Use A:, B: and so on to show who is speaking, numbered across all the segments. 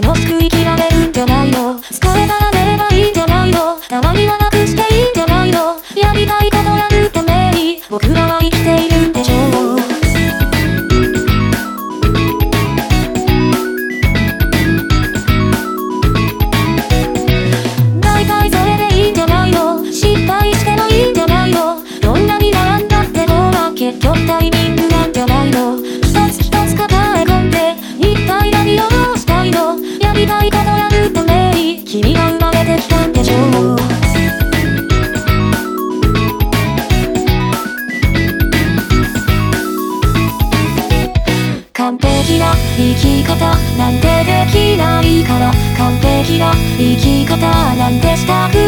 A: 楽しく生きられるんじゃないの？疲れたら寝ればいいんじゃないの？たまにはなくしていいんじゃないの？やりたいことやるために僕らは生きているんでしょう。大体それでいいんじゃないの？失敗してもいいんじゃないの？どんなに悩んだってのは結局タイミング完璧な生き方なんてできないから。完璧な生き方なんてしたく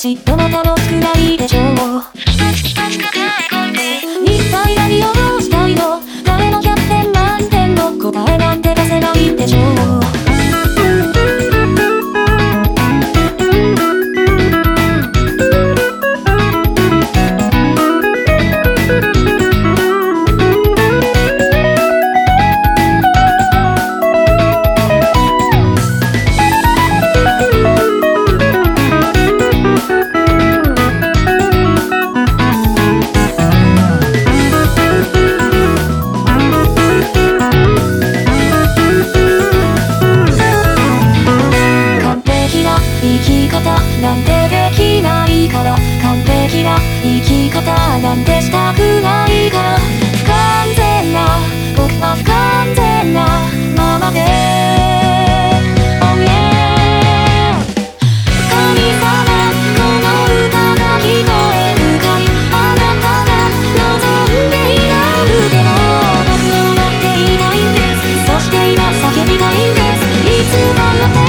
A: ていいんじゃないの作りは愛しくないでしょう。方なんてしたくないが不完全な僕は不完全なままで。Oh yeah 神様この歌が聞こえるかいあなたが望んでいたるでも僕は待っていないんです。そして今叫びないんです。いつもの